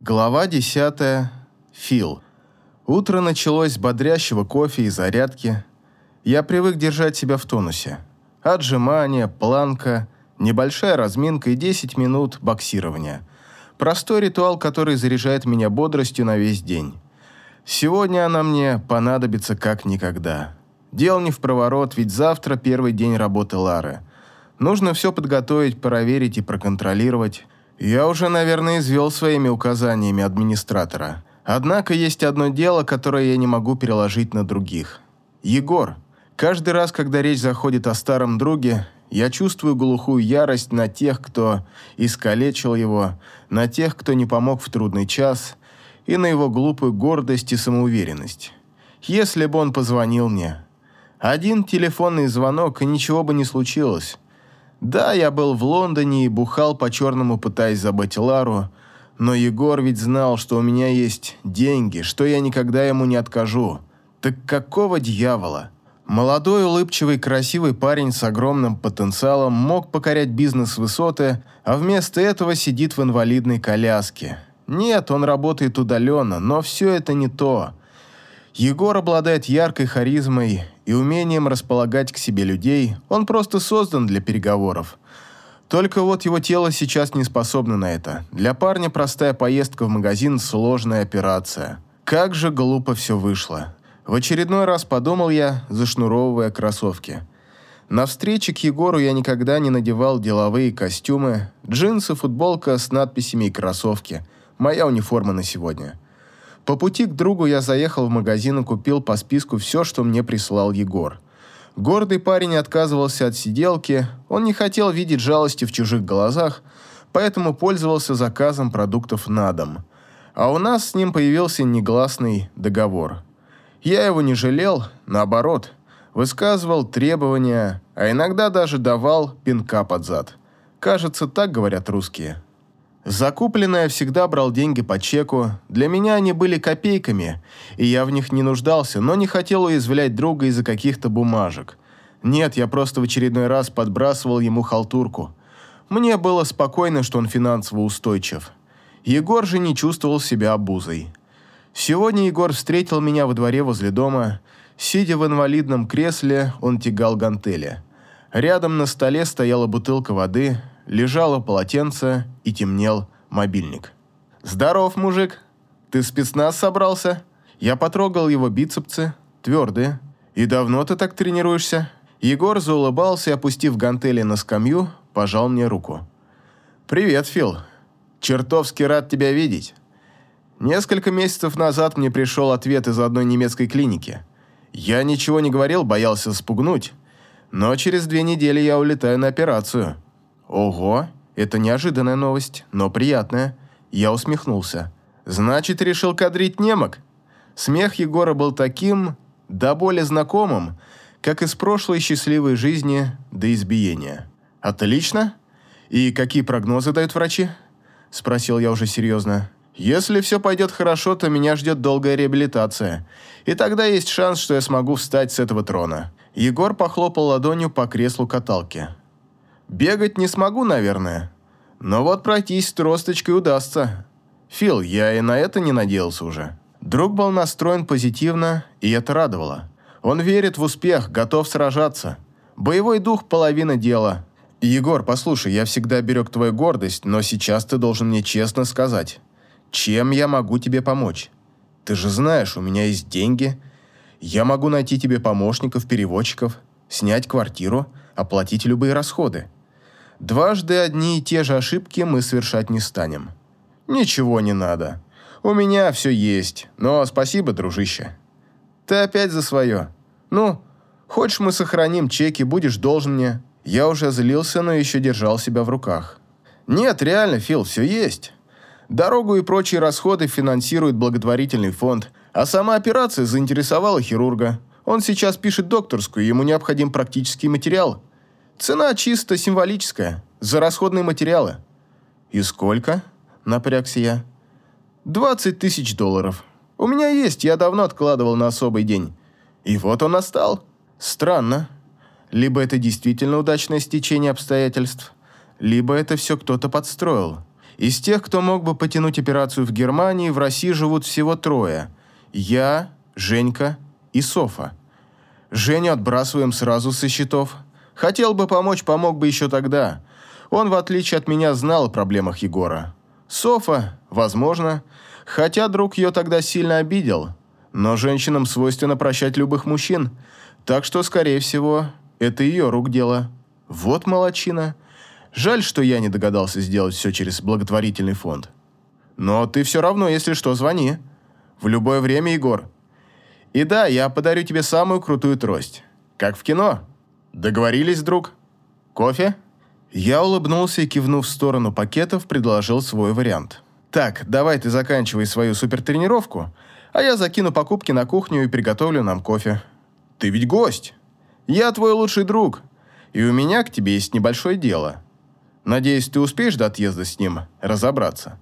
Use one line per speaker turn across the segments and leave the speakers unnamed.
Глава 10. Фил. Утро началось с бодрящего кофе и зарядки. Я привык держать себя в тонусе. Отжимания, планка, небольшая разминка и 10 минут боксирования. Простой ритуал, который заряжает меня бодростью на весь день. Сегодня она мне понадобится как никогда. Дел не в проворот, ведь завтра первый день работы Лары. Нужно все подготовить, проверить и проконтролировать. Я уже, наверное, извел своими указаниями администратора. Однако есть одно дело, которое я не могу переложить на других. Егор. Каждый раз, когда речь заходит о старом друге, я чувствую глухую ярость на тех, кто искалечил его, на тех, кто не помог в трудный час, и на его глупую гордость и самоуверенность. Если бы он позвонил мне. Один телефонный звонок, и ничего бы не случилось. Да, я был в Лондоне и бухал по-черному, пытаясь забыть Лару, но Егор ведь знал, что у меня есть деньги, что я никогда ему не откажу. Так какого дьявола? Молодой, улыбчивый, красивый парень с огромным потенциалом мог покорять бизнес-высоты, а вместо этого сидит в инвалидной коляске. Нет, он работает удаленно, но все это не то. Егор обладает яркой харизмой и умением располагать к себе людей, он просто создан для переговоров. Только вот его тело сейчас не способно на это. Для парня простая поездка в магазин – сложная операция. Как же глупо все вышло. В очередной раз подумал я, зашнуровывая кроссовки. На встрече к Егору я никогда не надевал деловые костюмы, джинсы, футболка с надписями и кроссовки. Моя униформа на сегодня – по пути к другу я заехал в магазин и купил по списку все, что мне прислал Егор. Гордый парень отказывался от сиделки, он не хотел видеть жалости в чужих глазах, поэтому пользовался заказом продуктов на дом. А у нас с ним появился негласный договор. Я его не жалел, наоборот, высказывал требования, а иногда даже давал пинка под зад. Кажется, так говорят русские. Закупленное всегда брал деньги по чеку. Для меня они были копейками, и я в них не нуждался, но не хотел уязвлять друга из-за каких-то бумажек. Нет, я просто в очередной раз подбрасывал ему халтурку. Мне было спокойно, что он финансово устойчив. Егор же не чувствовал себя обузой. Сегодня Егор встретил меня во дворе возле дома. Сидя в инвалидном кресле, он тягал гантели. Рядом на столе стояла бутылка воды – лежало полотенце и темнел мобильник. «Здоров, мужик! Ты спецназ собрался?» Я потрогал его бицепсы, твердые. «И давно ты так тренируешься?» Егор заулыбался и, опустив гантели на скамью, пожал мне руку. «Привет, Фил. Чертовски рад тебя видеть. Несколько месяцев назад мне пришел ответ из одной немецкой клиники. Я ничего не говорил, боялся спугнуть. Но через две недели я улетаю на операцию. Ого, это неожиданная новость, но приятная. Я усмехнулся. Значит, решил кадрить немок? Смех Егора был таким, да более знакомым, как из прошлой счастливой жизни до избиения. Отлично. И какие прогнозы дают врачи? Спросил я уже серьезно. Если все пойдет хорошо, то меня ждет долгая реабилитация. И тогда есть шанс, что я смогу встать с этого трона. Егор похлопал ладонью по креслу каталки. Бегать не смогу, наверное. Но вот пройтись тросточкой удастся. Фил, я и на это не надеялся уже. Друг был настроен позитивно, и это радовало. Он верит в успех, готов сражаться. Боевой дух – половина дела. Егор, послушай, я всегда берег твою гордость, но сейчас ты должен мне честно сказать, чем я могу тебе помочь? Ты же знаешь, у меня есть деньги. Я могу найти тебе помощников, переводчиков, снять квартиру, оплатить любые расходы. Дважды одни и те же ошибки мы совершать не станем. Ничего не надо. У меня все есть, но спасибо, дружище. Ты опять за свое. Ну, хочешь мы сохраним чеки, будешь должен мне. Я уже злился, но еще держал себя в руках. Нет, реально, Фил, все есть. Дорогу и прочие расходы финансирует благотворительный фонд, а сама операция заинтересовала хирурга. Он сейчас пишет докторскую, ему необходим практический материал – Цена чисто символическая, за расходные материалы. И сколько? Напрягся я. Двадцать тысяч долларов. У меня есть, я давно откладывал на особый день. И вот он настал. Странно. Либо это действительно удачное стечение обстоятельств, либо это все кто-то подстроил. Из тех, кто мог бы потянуть операцию в Германии, в России живут всего трое. Я, Женька и Софа. Женю отбрасываем сразу со счетов. Хотел бы помочь, помог бы еще тогда. Он, в отличие от меня, знал о проблемах Егора. Софа, возможно, хотя друг ее тогда сильно обидел. Но женщинам свойственно прощать любых мужчин, так что, скорее всего, это ее рук дело. Вот молочина. Жаль, что я не догадался сделать все через благотворительный фонд. Но ты все равно, если что, звони. В любое время, Егор. И да, я подарю тебе самую крутую трость. Как в кино. Договорились, друг? Кофе? Я улыбнулся и, кивнув в сторону пакетов, предложил свой вариант. Так, давай ты заканчивай свою супертренировку, а я закину покупки на кухню и приготовлю нам кофе. Ты ведь гость. Я твой лучший друг, и у меня к тебе есть небольшое дело. Надеюсь, ты успеешь до отъезда с ним разобраться.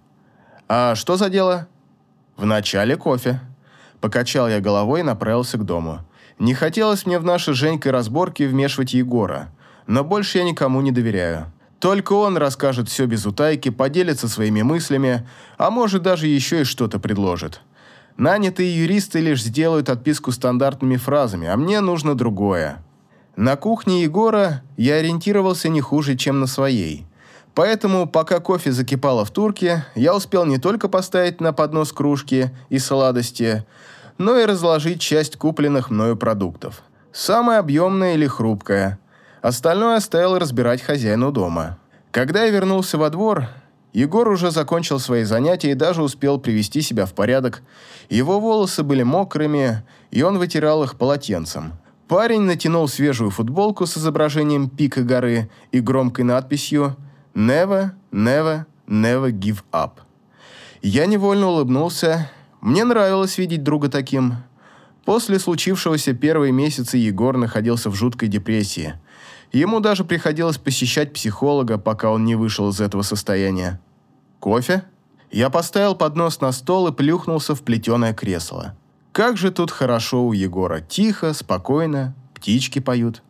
А что за дело? Вначале кофе. Покачал я головой и направился к дому. Не хотелось мне в наши Женькой разборки вмешивать Егора, но больше я никому не доверяю. Только он расскажет все без утайки, поделится своими мыслями, а может даже еще и что-то предложит. Нанятые юристы лишь сделают отписку стандартными фразами, а мне нужно другое. На кухне Егора я ориентировался не хуже, чем на своей. Поэтому, пока кофе закипало в турке, я успел не только поставить на поднос кружки и сладости, но и разложить часть купленных мною продуктов. Самая объемная или хрупкая. Остальное оставил разбирать хозяину дома. Когда я вернулся во двор, Егор уже закончил свои занятия и даже успел привести себя в порядок. Его волосы были мокрыми, и он вытирал их полотенцем. Парень натянул свежую футболку с изображением пика горы и громкой надписью Never, never, never give up. Я невольно улыбнулся. Мне нравилось видеть друга таким. После случившегося первые месяцы Егор находился в жуткой депрессии. Ему даже приходилось посещать психолога, пока он не вышел из этого состояния. Кофе? Я поставил поднос на стол и плюхнулся в плетеное кресло. Как же тут хорошо у Егора. Тихо, спокойно, птички поют.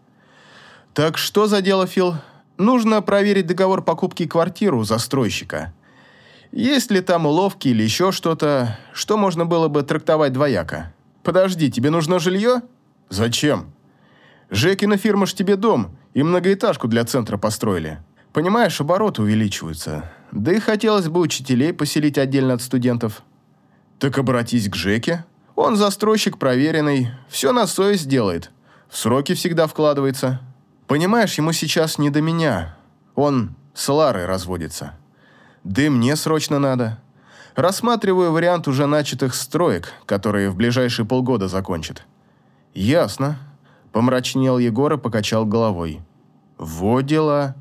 Так что за дело, Фил? Нужно проверить договор покупки квартиры у застройщика. Есть ли там уловки или еще что-то, что можно было бы трактовать двояко? Подожди, тебе нужно жилье? Зачем? Жекина фирма ж тебе дом и многоэтажку для центра построили. Понимаешь, обороты увеличиваются. Да и хотелось бы учителей поселить отдельно от студентов. Так обратись к Жеке. Он застройщик проверенный, все на совесть делает. В сроки всегда вкладывается. Понимаешь, ему сейчас не до меня. Он с Ларой разводится. Да и мне срочно надо. Рассматриваю вариант уже начатых строек, которые в ближайшие полгода закончат. Ясно. Помрачнел Егор и покачал головой. Вот дела.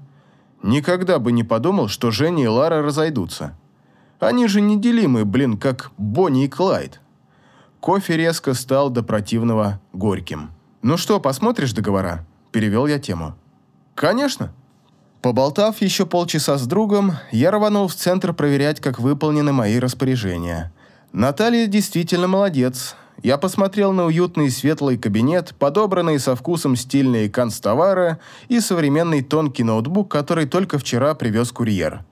Никогда бы не подумал, что Женя и Лара разойдутся. Они же неделимы, блин, как Бонни и Клайд. Кофе резко стал до противного горьким. «Ну что, посмотришь договора?» Перевел я тему. «Конечно». Поболтав еще полчаса с другом, я рванул в центр проверять, как выполнены мои распоряжения. Наталья действительно молодец. Я посмотрел на уютный светлый кабинет, подобранный со вкусом стильные канцтовары и современный тонкий ноутбук, который только вчера привез курьер.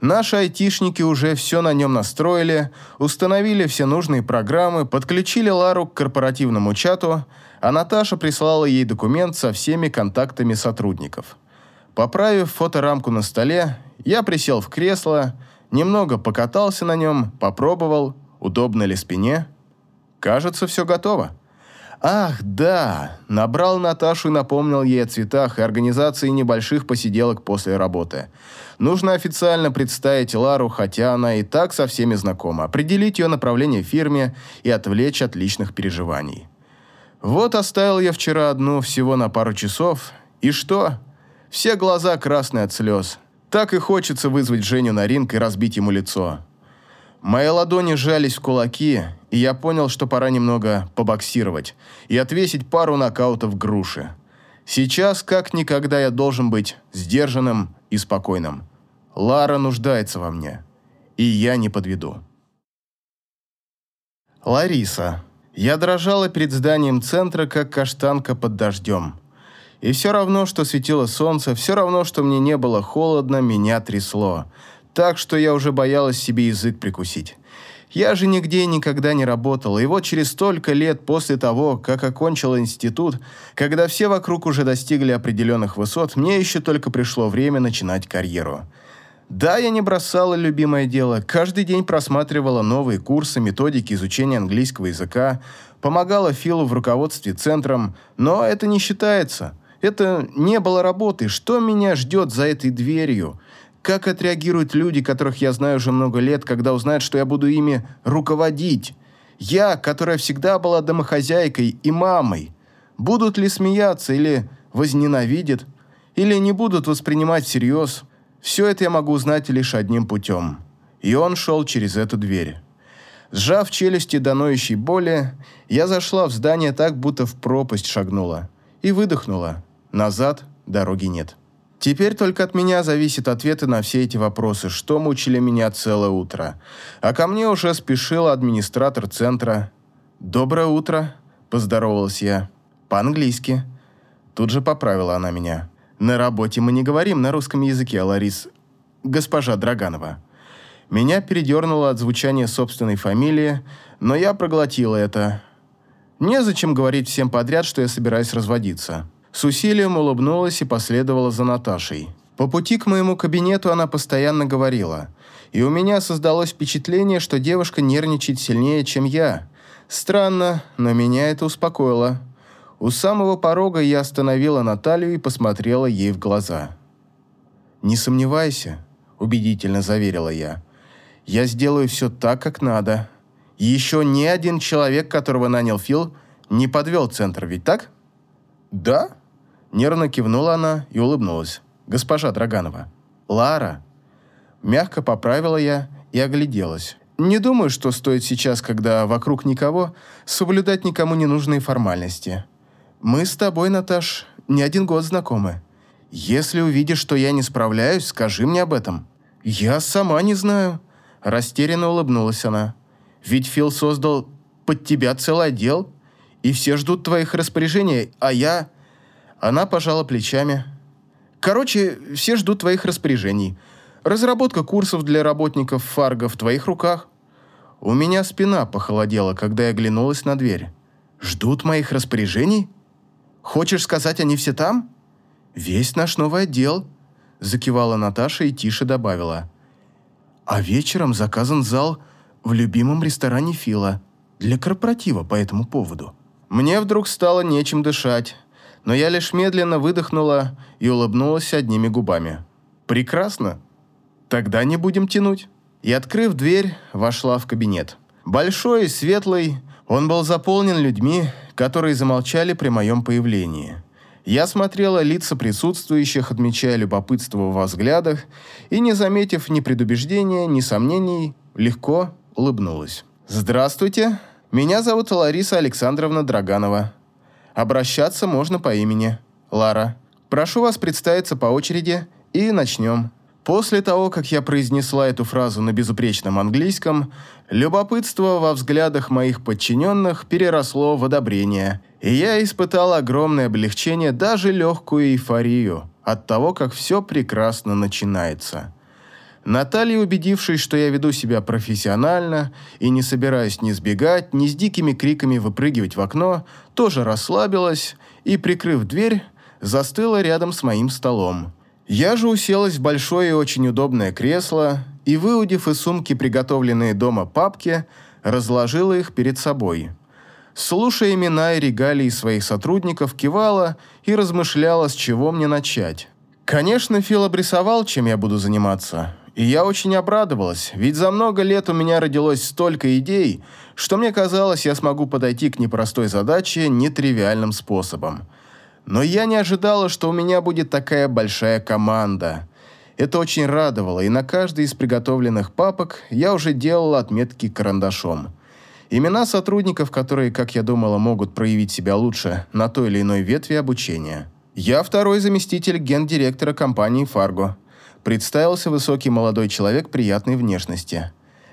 Наши айтишники уже все на нем настроили, установили все нужные программы, подключили Лару к корпоративному чату, а Наташа прислала ей документ со всеми контактами сотрудников. Поправив фоторамку на столе, я присел в кресло, немного покатался на нем, попробовал, удобно ли спине. Кажется, все готово. Ах, да, набрал Наташу и напомнил ей о цветах и организации небольших посиделок после работы. Нужно официально представить Лару, хотя она и так со всеми знакома, определить ее направление в фирме и отвлечь от личных переживаний. Вот оставил я вчера одну всего на пару часов, и что? Все глаза красные от слез. Так и хочется вызвать Женю на ринг и разбить ему лицо. Мои ладони сжались в кулаки, и я понял, что пора немного побоксировать и отвесить пару нокаутов груши. Сейчас, как никогда, я должен быть сдержанным и спокойным. Лара нуждается во мне, и я не подведу. Лариса. Я дрожала перед зданием центра, как каштанка под дождем. И все равно, что светило солнце, все равно, что мне не было холодно, меня трясло. так что я уже боялась себе язык прикусить. Я же нигде никогда не работала, и вот через столько лет после того, как окончила институт, когда все вокруг уже достигли определенных высот, мне еще только пришло время начинать карьеру. Да, я не бросала любимое дело, каждый день просматривала новые курсы, методики изучения английского языка, помогала Филу в руководстве центром, но это не считается. Это не было работы. Что меня ждет за этой дверью? Как отреагируют люди, которых я знаю уже много лет, когда узнают, что я буду ими руководить? Я, которая всегда была домохозяйкой и мамой. Будут ли смеяться или возненавидят? Или не будут воспринимать всерьез? Все это я могу узнать лишь одним путем. И он шел через эту дверь. Сжав челюсти до ноющей боли, я зашла в здание так, будто в пропасть шагнула. И выдохнула. Назад дороги нет. Теперь только от меня зависят ответы на все эти вопросы, что мучили меня целое утро. А ко мне уже спешил администратор центра. «Доброе утро», – поздоровалась я. «По-английски». Тут же поправила она меня. «На работе мы не говорим на русском языке, Ларис. Госпожа Драганова». Меня передернуло от звучания собственной фамилии, но я проглотила это. Незачем говорить всем подряд, что я собираюсь разводиться. С усилием улыбнулась и последовала за Наташей. По пути к моему кабинету она постоянно говорила, и у меня создалось впечатление, что девушка нервничает сильнее, чем я. Странно, но меня это успокоило. У самого порога я остановила Наталью и посмотрела ей в глаза. «Не сомневайся», – убедительно заверила я. «Я сделаю все так, как надо. еще ни один человек, которого нанял Фил, не подвел центр, ведь так?» «Да?» Нервно кивнула она и улыбнулась. «Госпожа Драганова». «Лара». Мягко поправила я и огляделась. «Не думаю, что стоит сейчас, когда вокруг никого, соблюдать никому ненужные формальности. Мы с тобой, Наташ, не один год знакомы. Если увидишь, что я не справляюсь, скажи мне об этом». «Я сама не знаю», – растерянно улыбнулась она. «Ведь Фил создал под тебя целый отдел, и все ждут твоих распоряжений, а я...» Она пожала плечами. «Короче, все ждут твоих распоряжений. Разработка курсов для работников Фарго в твоих руках». У меня спина похолодела, когда я оглянулась на дверь. «Ждут моих распоряжений? Хочешь сказать, они все там?» «Весь наш новый отдел», – закивала Наташа и тише добавила. «А вечером заказан зал в любимом ресторане Фила для корпоратива по этому поводу». Мне вдруг стало нечем дышать но я лишь медленно выдохнула и улыбнулась одними губами. «Прекрасно. Тогда не будем тянуть». И, открыв дверь, вошла в кабинет. Большой и светлый, он был заполнен людьми, которые замолчали при моем появлении. Я смотрела лица присутствующих, отмечая любопытство во взглядах, и, не заметив ни предубеждения, ни сомнений, легко улыбнулась. «Здравствуйте, меня зовут Лариса Александровна Драганова. Обращаться можно по имени. Лара. Прошу вас представиться по очереди и начнем. После того, как я произнесла эту фразу на безупречном английском, любопытство во взглядах моих подчиненных переросло в одобрение, и я испытал огромное облегчение, даже легкую эйфорию от того, как все прекрасно начинается. Наталья, убедившись, что я веду себя профессионально и не собираюсь ни сбегать, ни с дикими криками выпрыгивать в окно, тоже расслабилась и, прикрыв дверь, застыла рядом с моим столом. Я же уселась в большое и очень удобное кресло и, выудив из сумки приготовленные дома папки, разложила их перед собой. Слушая имена и регалии своих сотрудников, кивала и размышляла, с чего мне начать. Конечно, Фил обрисовал, чем я буду заниматься, и я очень обрадовалась, ведь за много лет у меня родилось столько идей, что мне казалось, я смогу подойти к непростой задаче нетривиальным способом. Но я не ожидала, что у меня будет такая большая команда. Это очень радовало, и на каждой из приготовленных папок я уже делала отметки карандашом. Имена сотрудников, которые, как я думала, могут проявить себя лучше на той или иной ветви обучения. Я второй заместитель гендиректора компании «Фарго», представился высокий молодой человек приятной внешности.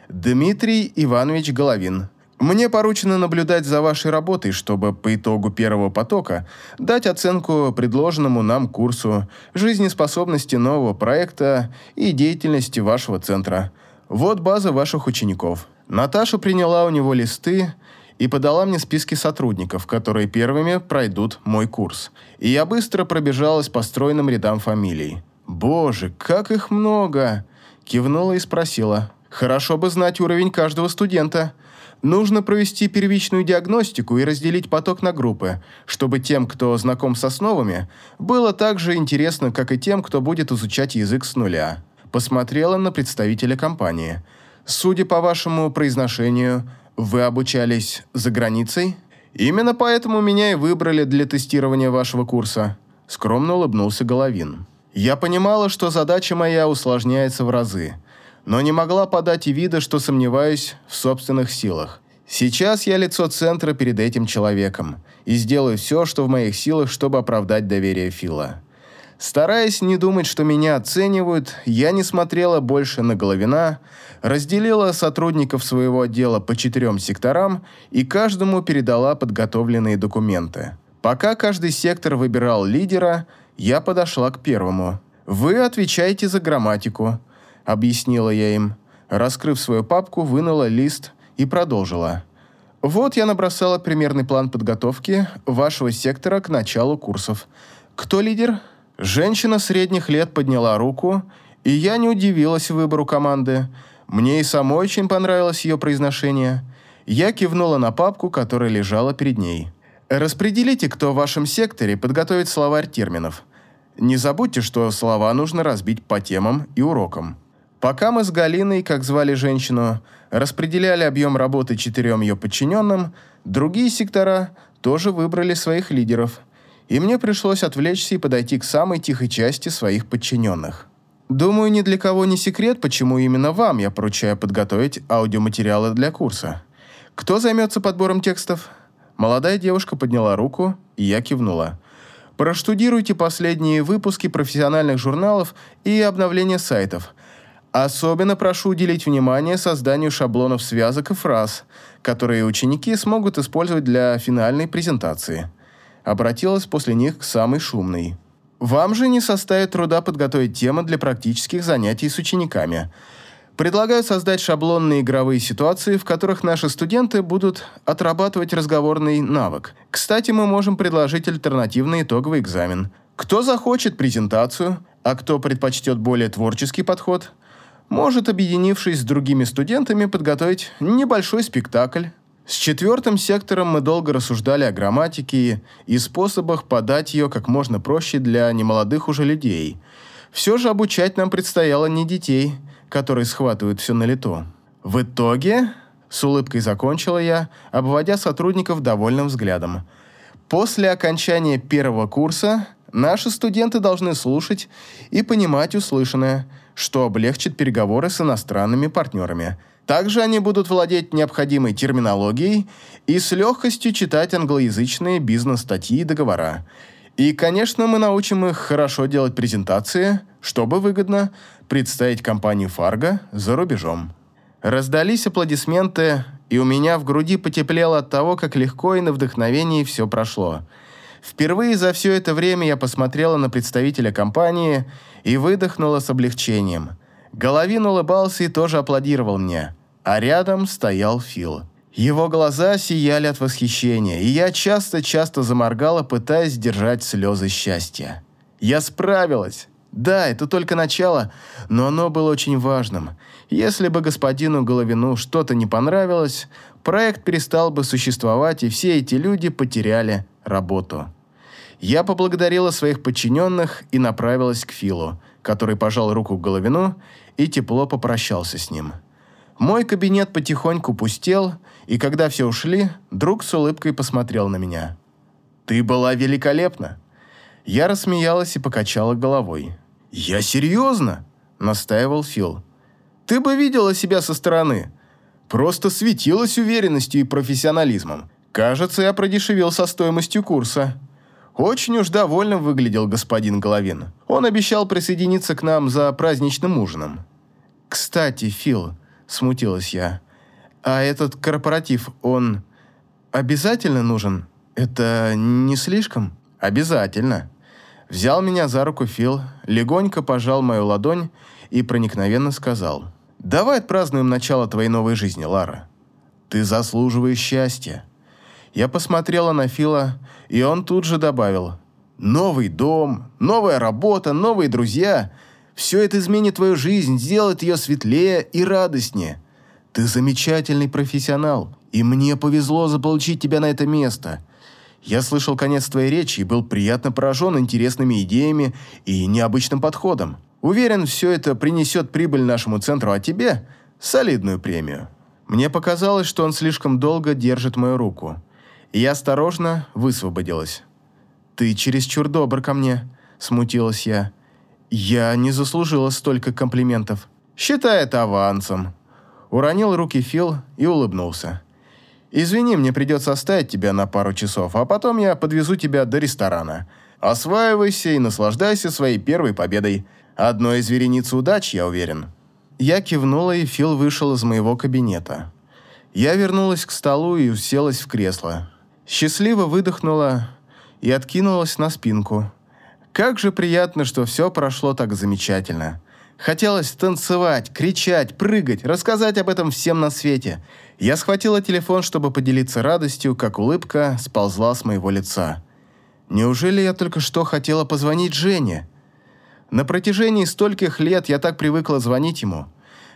Дмитрий Иванович Головин, Мне поручено наблюдать за вашей работой, чтобы по итогу первого потока дать оценку предложенному нам курсу жизнеспособности нового проекта и деятельности вашего центра. Вот база ваших учеников. Наташа приняла у него листы и подала мне списки сотрудников, которые первыми пройдут мой курс. И я быстро пробежалась по стройным рядам фамилий. «Боже, как их много!» Кивнула и спросила. «Хорошо бы знать уровень каждого студента». Нужно провести первичную диагностику и разделить поток на группы, чтобы тем, кто знаком с основами, было так же интересно, как и тем, кто будет изучать язык с нуля. Посмотрела на представителя компании. Судя по вашему произношению, вы обучались за границей? Именно поэтому меня и выбрали для тестирования вашего курса. Скромно улыбнулся Головин. Я понимала, что задача моя усложняется в разы – но не могла подать и вида, что сомневаюсь в собственных силах. Сейчас я лицо центра перед этим человеком и сделаю все, что в моих силах, чтобы оправдать доверие Фила. Стараясь не думать, что меня оценивают, я не смотрела больше на Головина, разделила сотрудников своего отдела по четырем секторам и каждому передала подготовленные документы. Пока каждый сектор выбирал лидера, я подошла к первому. «Вы отвечаете за грамматику», – объяснила я им. Раскрыв свою папку, вынула лист и продолжила. «Вот я набросала примерный план подготовки вашего сектора к началу курсов. Кто лидер?» Женщина средних лет подняла руку, и я не удивилась выбору команды. Мне и самой очень понравилось ее произношение. Я кивнула на папку, которая лежала перед ней. «Распределите, кто в вашем секторе подготовит словарь терминов. Не забудьте, что слова нужно разбить по темам и урокам. Пока мы с Галиной, как звали женщину, распределяли объем работы четырем ее подчиненным, другие сектора тоже выбрали своих лидеров, и мне пришлось отвлечься и подойти к самой тихой части своих подчиненных. Думаю, ни для кого не секрет, почему именно вам я поручаю подготовить аудиоматериалы для курса. Кто займется подбором текстов? Молодая девушка подняла руку, и я кивнула. Проштудируйте последние выпуски профессиональных журналов и обновления сайтов – Особенно прошу уделить внимание созданию шаблонов связок и фраз, которые ученики смогут использовать для финальной презентации. Обратилась после них к самой шумной. Вам же не составит труда подготовить темы для практических занятий с учениками. Предлагаю создать шаблонные игровые ситуации, в которых наши студенты будут отрабатывать разговорный навык. Кстати, мы можем предложить альтернативный итоговый экзамен. Кто захочет презентацию, а кто предпочтет более творческий подход – может, объединившись с другими студентами, подготовить небольшой спектакль. С четвертым сектором мы долго рассуждали о грамматике и способах подать ее как можно проще для немолодых уже людей. Все же обучать нам предстояло не детей, которые схватывают все на лету. В итоге, с улыбкой закончила я, обводя сотрудников довольным взглядом. После окончания первого курса наши студенты должны слушать и понимать услышанное – что облегчит переговоры с иностранными партнерами. Также они будут владеть необходимой терминологией и с легкостью читать англоязычные бизнес-статьи и договора. И, конечно, мы научим их хорошо делать презентации, чтобы выгодно представить компанию «Фарго» за рубежом. Раздались аплодисменты, и у меня в груди потеплело от того, как легко и на вдохновении все прошло – Впервые за все это время я посмотрела на представителя компании и выдохнула с облегчением. Головин улыбался и тоже аплодировал мне, а рядом стоял Фил. Его глаза сияли от восхищения, и я часто-часто заморгала, пытаясь сдержать слезы счастья. Я справилась. Да, это только начало, но оно было очень важным. Если бы господину Головину что-то не понравилось, проект перестал бы существовать, и все эти люди потеряли работу. Я поблагодарила своих подчиненных и направилась к Филу, который пожал руку Головину и тепло попрощался с ним. Мой кабинет потихоньку пустел, и когда все ушли, друг с улыбкой посмотрел на меня. «Ты была великолепна!» Я рассмеялась и покачала головой. «Я серьезно?» – настаивал Фил. «Ты бы видела себя со стороны. Просто светилась уверенностью и профессионализмом. Кажется, я продешевил со стоимостью курса. Очень уж довольно выглядел господин Головин. Он обещал присоединиться к нам за праздничным ужином. «Кстати, Фил», – смутилась я, – А этот корпоратив, он обязательно нужен? Это не слишком? Обязательно. Взял меня за руку Фил, легонько пожал мою ладонь и проникновенно сказал. «Давай отпразднуем начало твоей новой жизни, Лара. Ты заслуживаешь счастья». Я посмотрела на Фила, и он тут же добавил. «Новый дом, новая работа, новые друзья. Все это изменит твою жизнь, сделает ее светлее и радостнее. Ты замечательный профессионал, и мне повезло заполучить тебя на это место. Я слышал конец твоей речи и был приятно поражен интересными идеями и необычным подходом. Уверен, все это принесет прибыль нашему центру, а тебе – солидную премию». Мне показалось, что он слишком долго держит мою руку. Я осторожно высвободилась. «Ты чересчур добр ко мне», – смутилась я. «Я не заслужила столько комплиментов». «Считай это авансом». Уронил руки Фил и улыбнулся. «Извини, мне придется оставить тебя на пару часов, а потом я подвезу тебя до ресторана. Осваивайся и наслаждайся своей первой победой. Одной из верениц удач, я уверен». Я кивнула, и Фил вышел из моего кабинета. Я вернулась к столу и уселась в кресло. Счастливо выдохнула и откинулась на спинку. Как же приятно, что все прошло так замечательно. Хотелось танцевать, кричать, прыгать, рассказать об этом всем на свете. Я схватила телефон, чтобы поделиться радостью, как улыбка сползла с моего лица. Неужели я только что хотела позвонить Жене? На протяжении стольких лет я так привыкла звонить ему.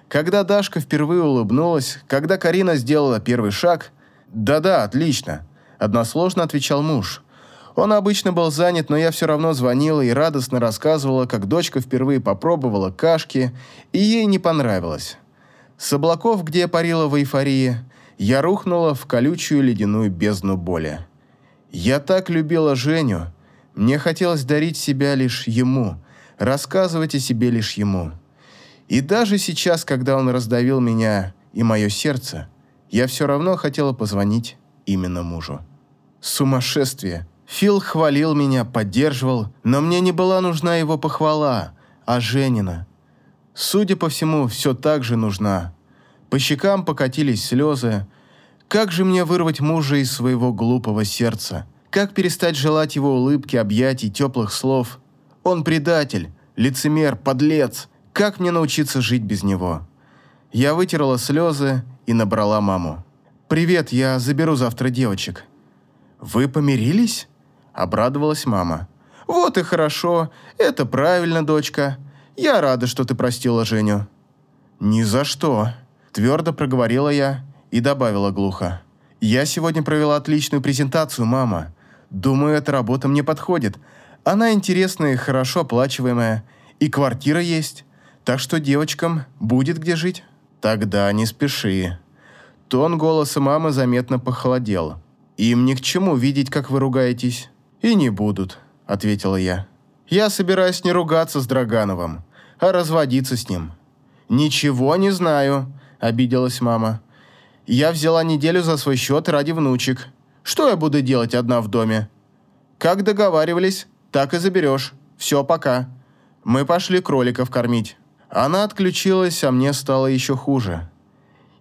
Когда Дашка впервые улыбнулась, когда Карина сделала первый шаг... «Да-да, отлично», – односложно отвечал муж. Он обычно был занят, но я все равно звонила и радостно рассказывала, как дочка впервые попробовала кашки, и ей не понравилось. С облаков, где я парила в эйфории, я рухнула в колючую ледяную бездну боли. Я так любила Женю. Мне хотелось дарить себя лишь ему, рассказывать о себе лишь ему. И даже сейчас, когда он раздавил меня и мое сердце, я все равно хотела позвонить именно мужу. Сумасшествие. Фил хвалил меня, поддерживал, но мне не была нужна его похвала, а Женина. Судя по всему, все так же нужна. По щекам покатились слезы. Как же мне вырвать мужа из своего глупого сердца? Как перестать желать его улыбки, объятий, теплых слов? Он предатель, лицемер, подлец. Как мне научиться жить без него? Я вытерла слезы и набрала маму. «Привет, я заберу завтра девочек». «Вы помирились?» Обрадовалась мама. «Вот и хорошо. Это правильно, дочка. Я рада, что ты простила Женю». «Ни за что», – твердо проговорила я и добавила глухо. «Я сегодня провела отличную презентацию, мама. Думаю, эта работа мне подходит. Она интересная и хорошо оплачиваемая. И квартира есть. Так что девочкам будет где жить». «Тогда не спеши». Тон голоса мамы заметно похолодел. «Им ни к чему видеть, как вы ругаетесь». «И не будут», — ответила я. «Я собираюсь не ругаться с Драгановым, а разводиться с ним». «Ничего не знаю», — обиделась мама. «Я взяла неделю за свой счет ради внучек. Что я буду делать одна в доме?» «Как договаривались, так и заберешь. Все, пока. Мы пошли кроликов кормить». Она отключилась, а мне стало еще хуже.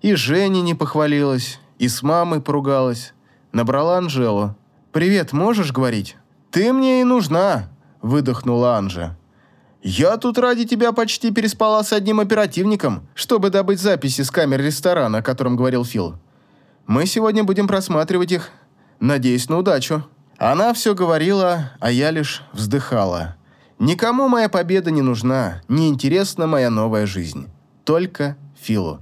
И Женя не похвалилась, и с мамой поругалась. Набрала Анжелу. «Привет, можешь говорить?» «Ты мне и нужна», – выдохнула Анжа. «Я тут ради тебя почти переспала с одним оперативником, чтобы добыть записи с камер ресторана, о котором говорил Фил. Мы сегодня будем просматривать их. Надеюсь на удачу». Она все говорила, а я лишь вздыхала. Никому моя победа не нужна, не интересна моя новая жизнь. Только Филу.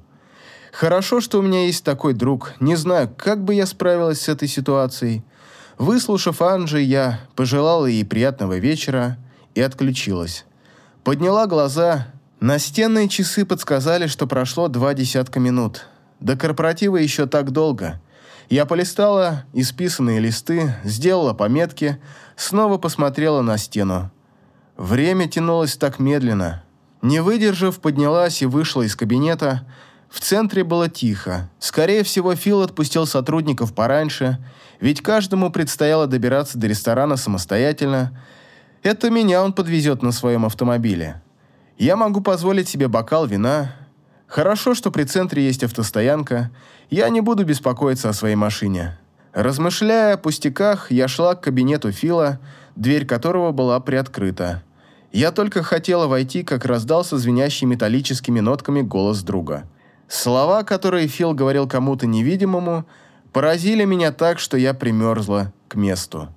Хорошо, что у меня есть такой друг. Не знаю, как бы я справилась с этой ситуацией. Выслушав Анжи, я пожелала ей приятного вечера и отключилась. Подняла глаза. Настенные часы подсказали, что прошло два десятка минут. До корпоратива еще так долго. Я полистала исписанные листы, сделала пометки, снова посмотрела на стену. Время тянулось так медленно. Не выдержав, поднялась и вышла из кабинета. В центре было тихо. Скорее всего, Фил отпустил сотрудников пораньше, ведь каждому предстояло добираться до ресторана самостоятельно. Это меня он подвезет на своем автомобиле. Я могу позволить себе бокал вина. Хорошо, что при центре есть автостоянка, я не буду беспокоиться о своей машине. Размышляя о пустяках, я шла к кабинету Фила, дверь которого была приоткрыта. Я только хотела войти, как раздался звенящий металлическими нотками голос друга. Слова, которые Фил говорил кому-то невидимому, поразили меня так, что я примерзла к месту.